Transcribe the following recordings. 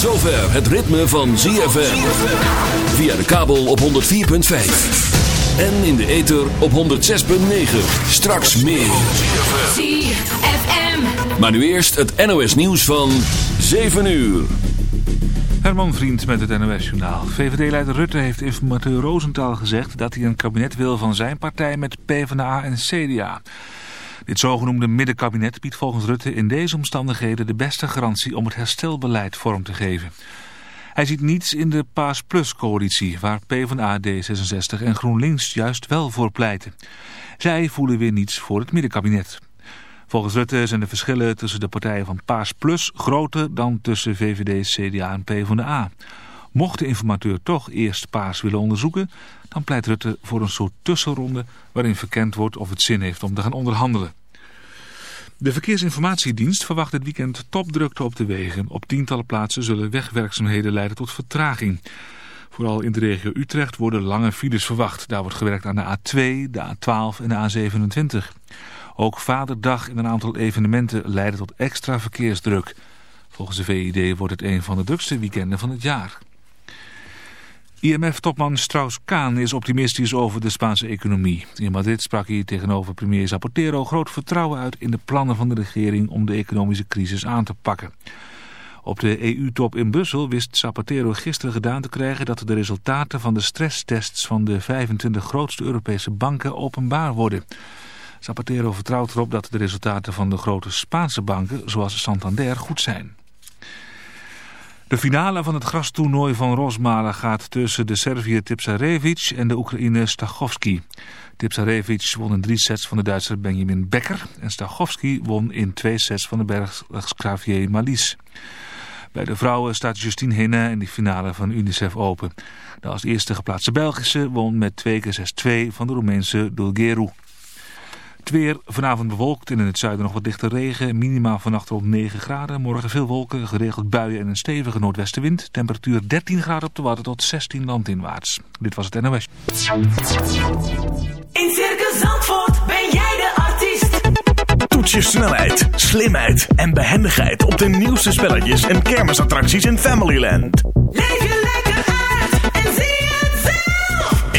het ritme van ZFM. Via de kabel op 104.5. En in de ether op 106.9. Straks meer. ZFM. Maar nu eerst het NOS nieuws van 7 uur. Herman Vriend met het NOS-journaal. VVD-leider Rutte heeft informateur Roosentaal gezegd dat hij een kabinet wil van zijn partij met PvdA en CDA. Dit zogenoemde middenkabinet biedt volgens Rutte in deze omstandigheden de beste garantie om het herstelbeleid vorm te geven. Hij ziet niets in de Paas Plus coalitie waar PvdA, D66 en GroenLinks juist wel voor pleiten. Zij voelen weer niets voor het middenkabinet. Volgens Rutte zijn de verschillen tussen de partijen van Paas Plus groter dan tussen VVD, CDA en PvdA. Mocht de informateur toch eerst Paas willen onderzoeken, dan pleit Rutte voor een soort tussenronde waarin verkend wordt of het zin heeft om te gaan onderhandelen. De Verkeersinformatiedienst verwacht dit weekend topdrukte op de wegen. Op tientallen plaatsen zullen wegwerkzaamheden leiden tot vertraging. Vooral in de regio Utrecht worden lange files verwacht. Daar wordt gewerkt aan de A2, de A12 en de A27. Ook Vaderdag en een aantal evenementen leiden tot extra verkeersdruk. Volgens de VID wordt het een van de drukste weekenden van het jaar. IMF-topman Strauss-Kaan is optimistisch over de Spaanse economie. In Madrid sprak hij tegenover premier Zapatero groot vertrouwen uit in de plannen van de regering om de economische crisis aan te pakken. Op de EU-top in Brussel wist Zapatero gisteren gedaan te krijgen dat de resultaten van de stresstests van de 25 grootste Europese banken openbaar worden. Zapatero vertrouwt erop dat de resultaten van de grote Spaanse banken, zoals Santander, goed zijn. De finale van het grastoernooi van Rosmalen gaat tussen de Serviër Tipsarevic en de Oekraïne Stachowski. Tipsarevic won in drie sets van de Duitser Benjamin Becker en Stachowski won in twee sets van de Belg Xavier Malis. Bij de vrouwen staat Justine Henin in de finale van UNICEF Open. De als eerste geplaatste Belgische won met 2 keer 6-2 van de Roemeense Dulgeru. Het weer vanavond bewolkt en in het zuiden nog wat dichte regen. Minimaal vannacht rond 9 graden. Morgen veel wolken, geregeld buien en een stevige noordwestenwind. Temperatuur 13 graden op de Wadden tot 16 landinwaarts. Dit was het NOS. In Circus Zandvoort ben jij de artiest. Toets je snelheid, slimheid en behendigheid op de nieuwste spelletjes en kermisattracties in Familyland. Leef je lekker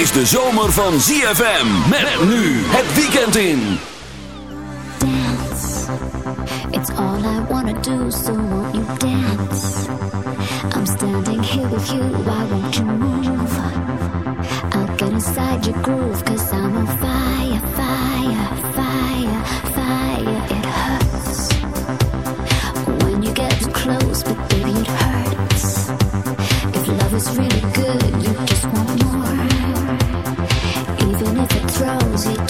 Is de zomer van ZFM. Met nu het weekend in. dance. It's all I wanna do, so won't you dance? I'm standing here with you, why won't you move? I'll get inside your groove, cause I'm on fire, fire, fire, fire. It hurts when you get too close, but baby, it hurts. If love is really good, you music.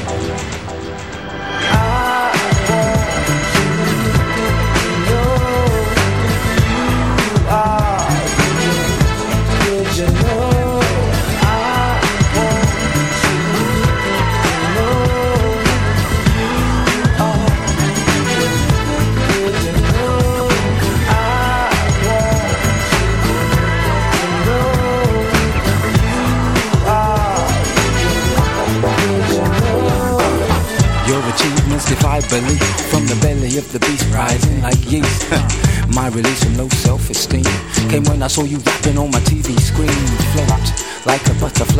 Saw you rapping on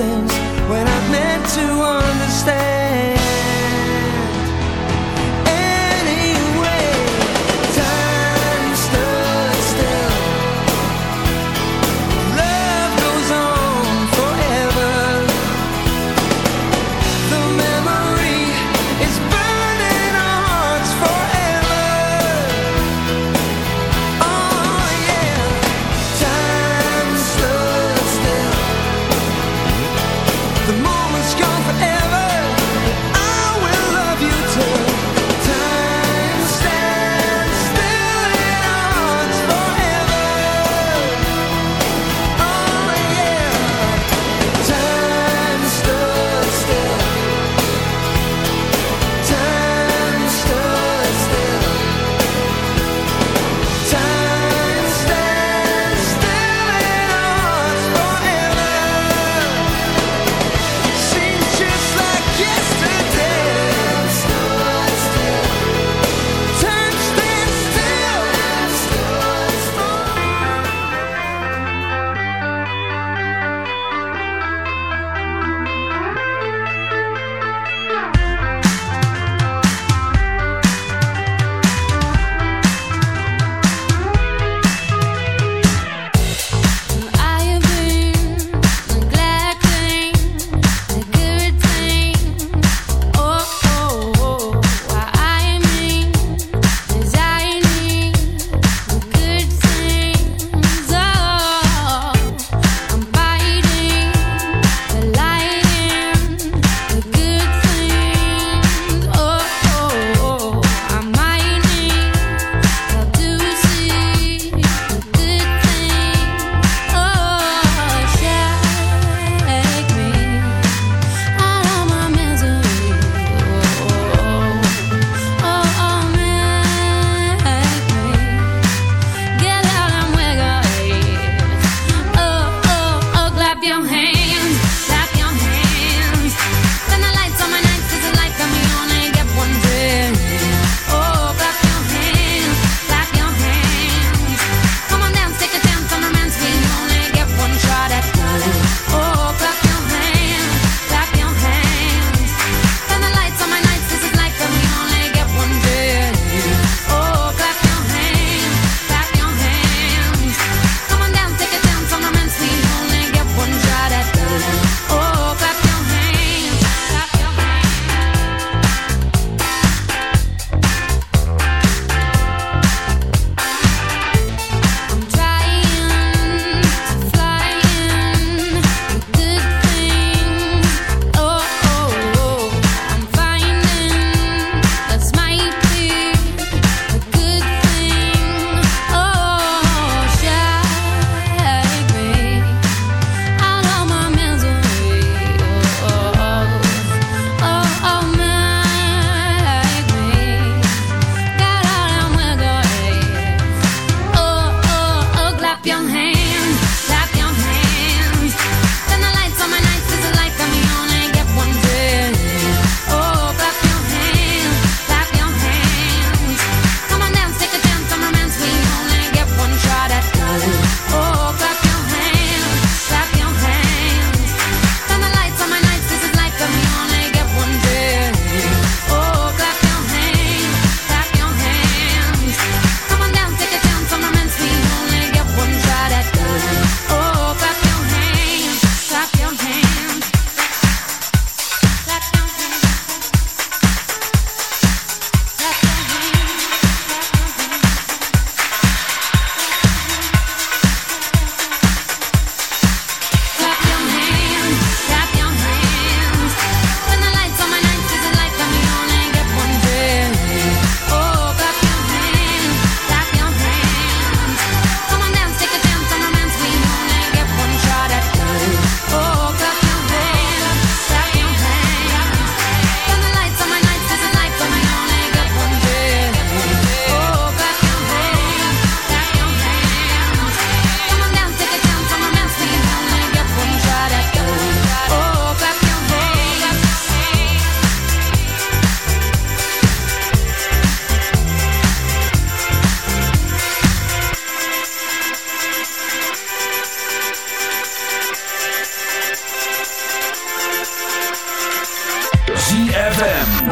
nothing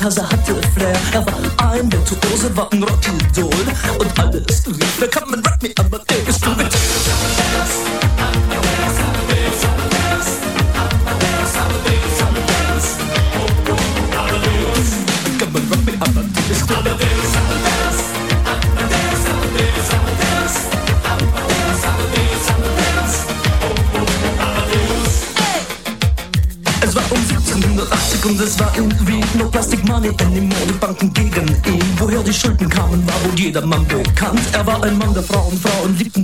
cause I had to flare.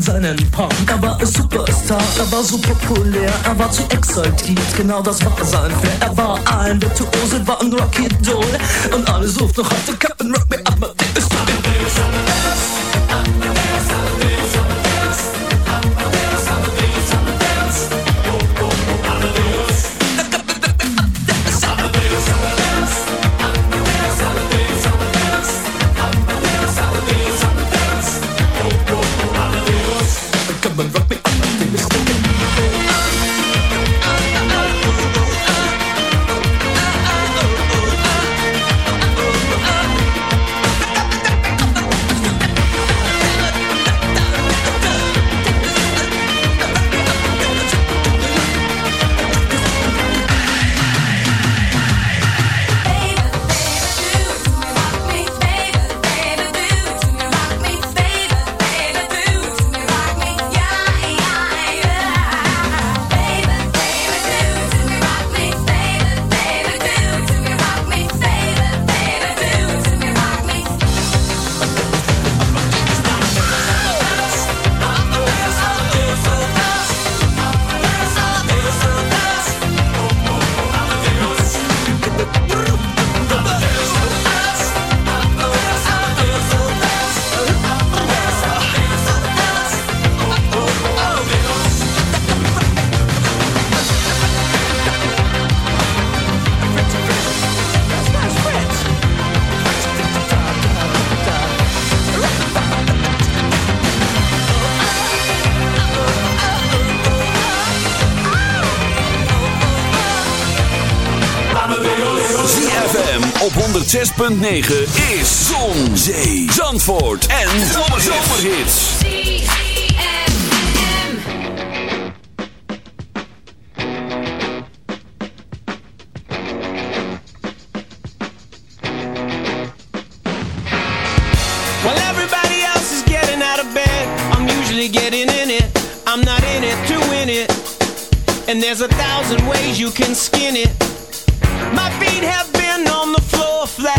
Seinen Punk. Er war ein Superstar, er war so populär, er war zu exaltiert, genau das war sein Flair. Er war ein Virtuose, war ein Rocky Doll und alle suchten heute Captain Rock 106.9 is Zon, Zee, Zandvoort en Zomerhits. While everybody else is getting out of bed, I'm usually getting in it. I'm not in it to win it. And there's a thousand ways you can skin it. My feet have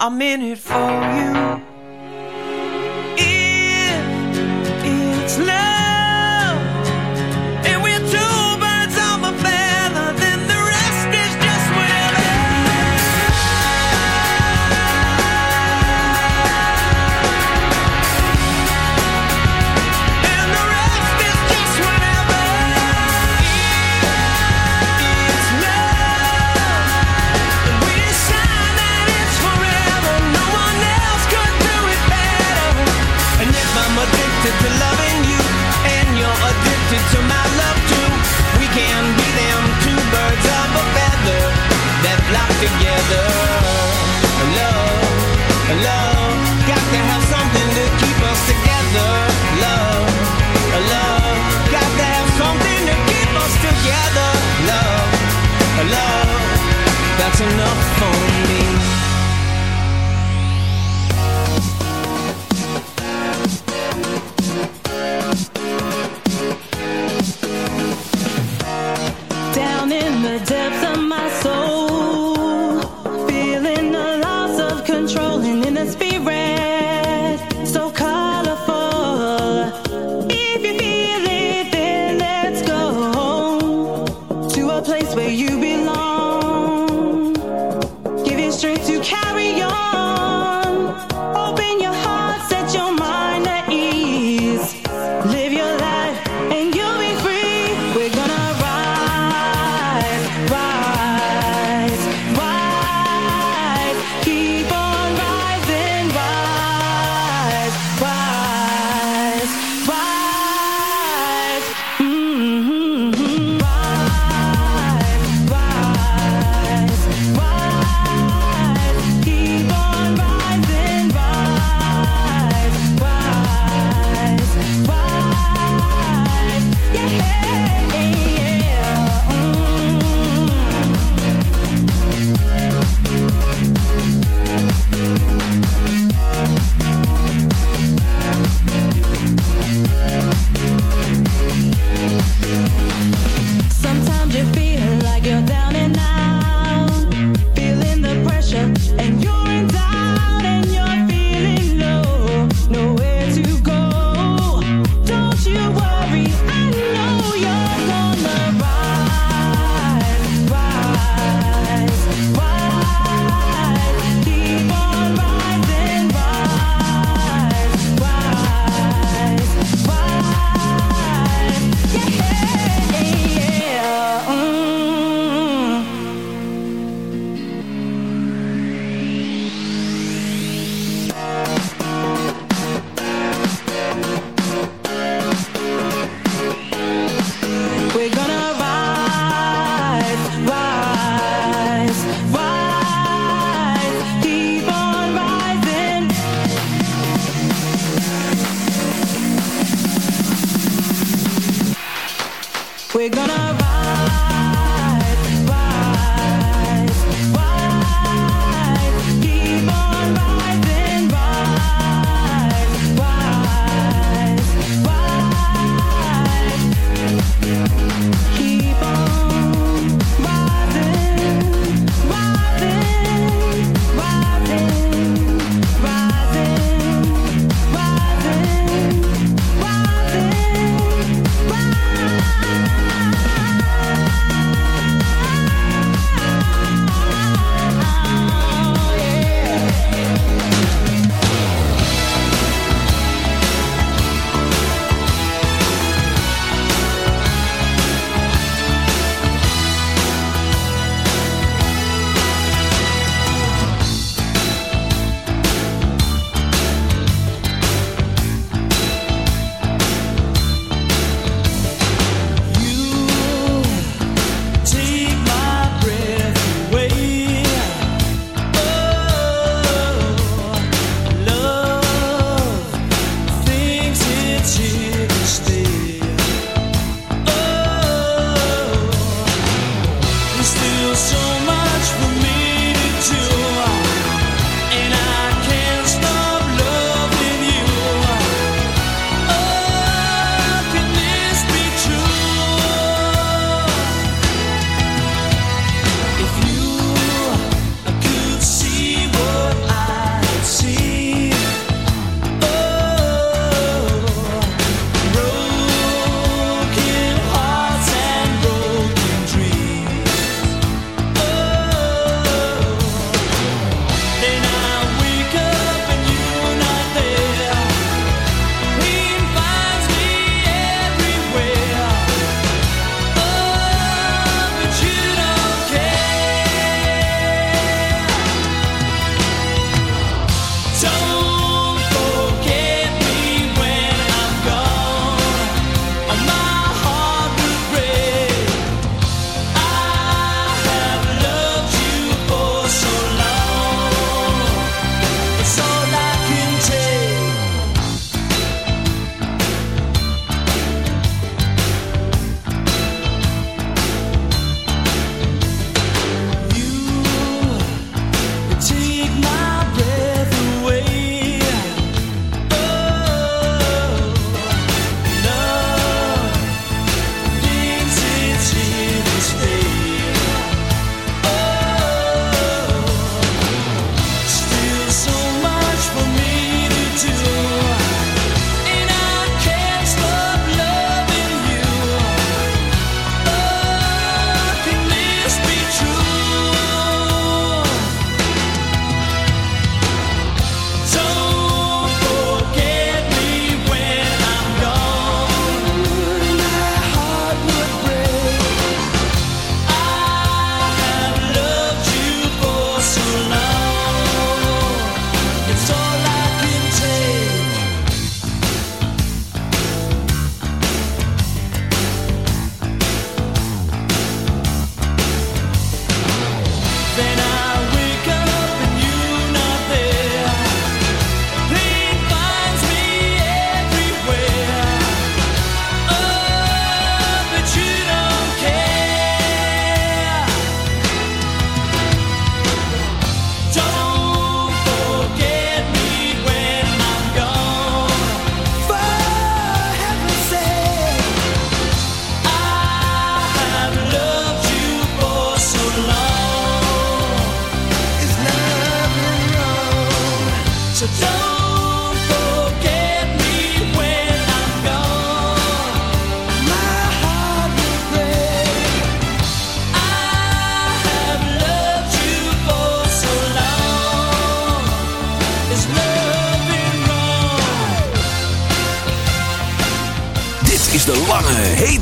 I'm in it for you.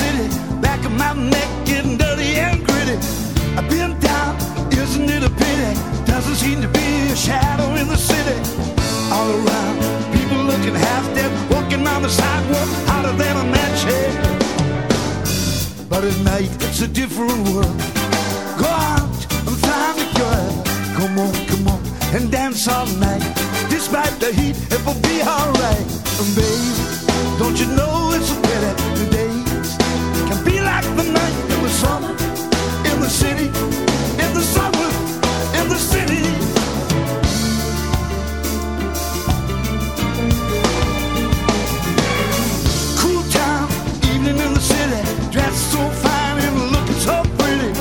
city. Back of my neck getting dirty and gritty. I've been down, isn't it a pity? Doesn't seem to be a shadow in the city. All around, people looking half dead, walking on the sidewalk, hotter than a match head. But at night, it's a different world. Go out and find a girl. Come on, come on, and dance all night. Despite the heat, it will be alright. And baby, don't you know it's a pity the night in the summer, in the city, in the summer, in the city. Cool town, evening in the city, dressed so fine and looking so pretty.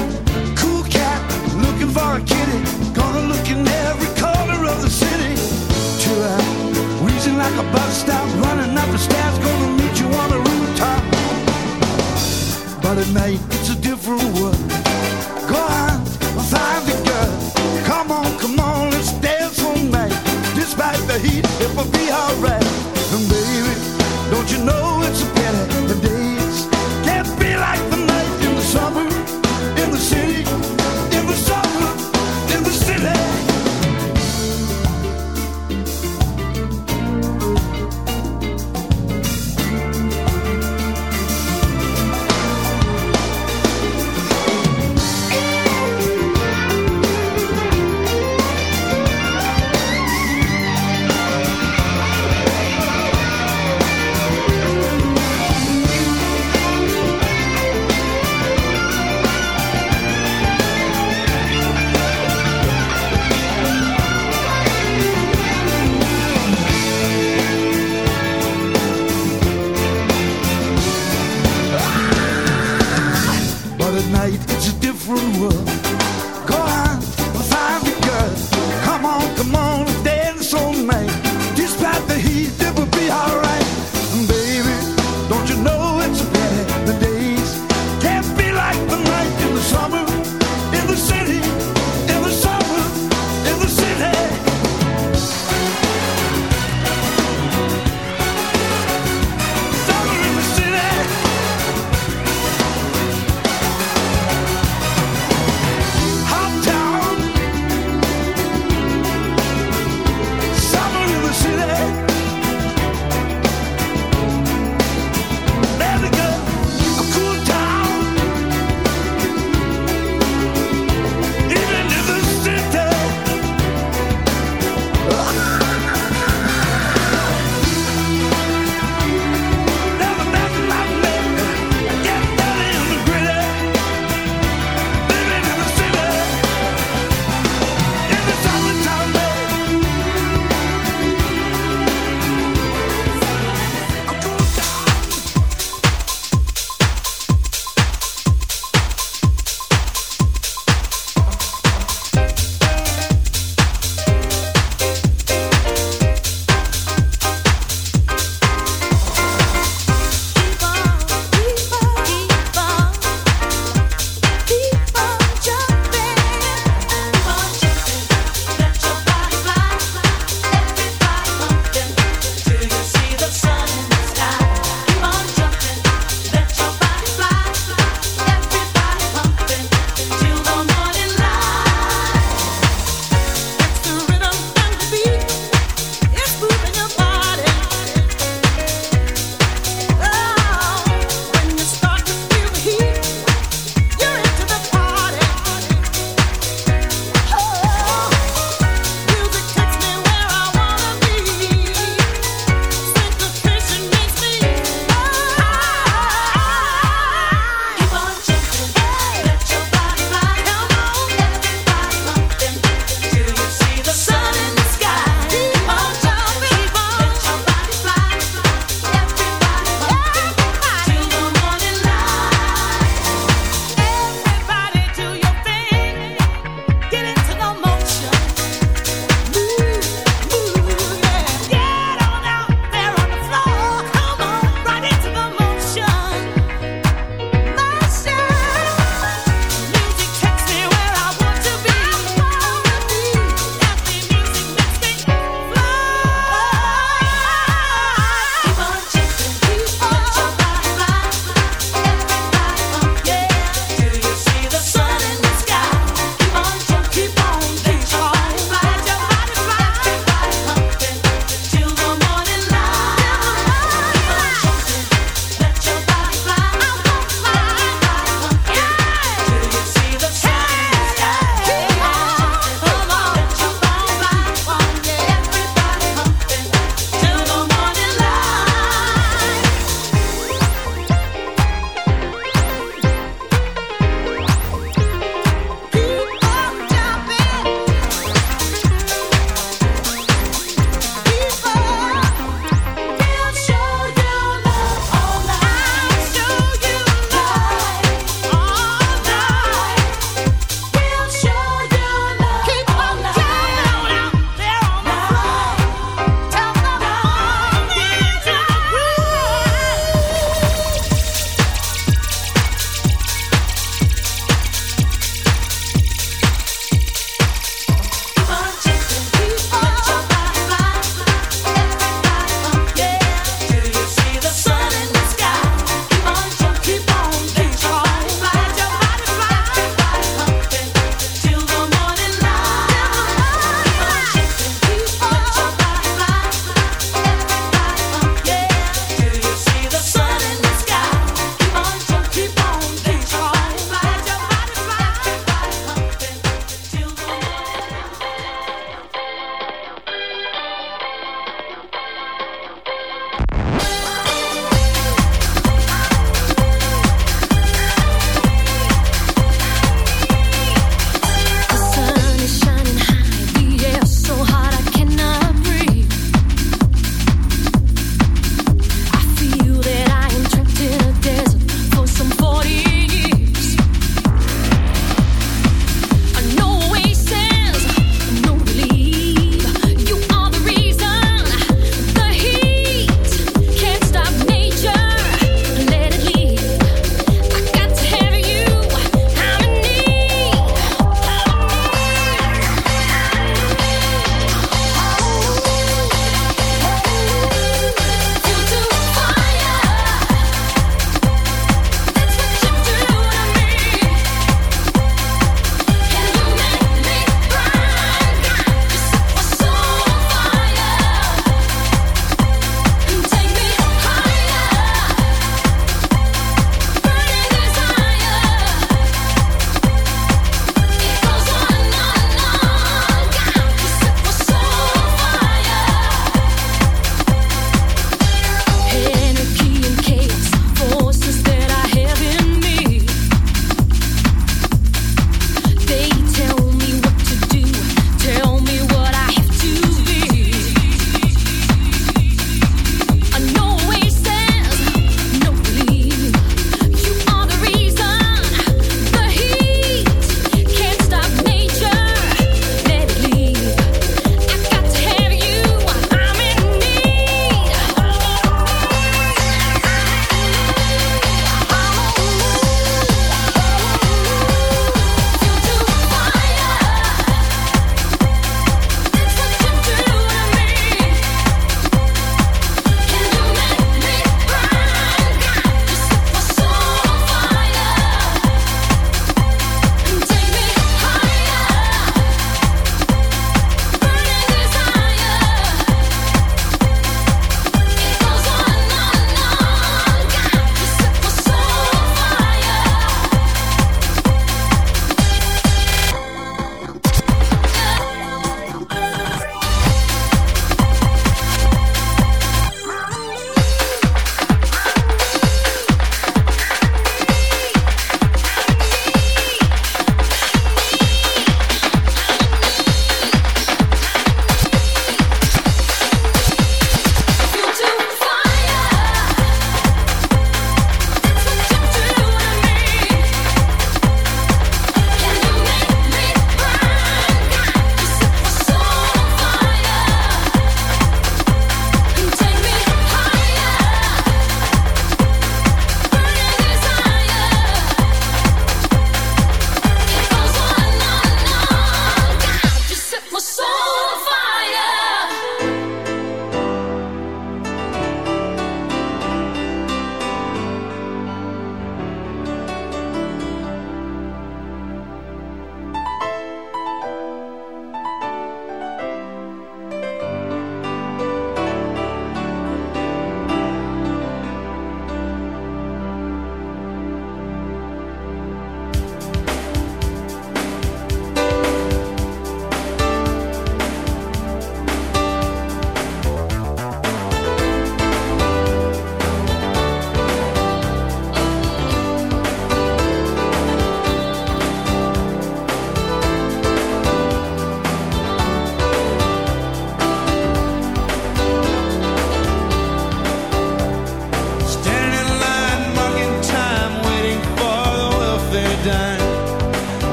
Cool cat, looking for a kitty, gonna look in every corner of the city. Chill out, wheezing like a bus stop, At night,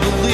believe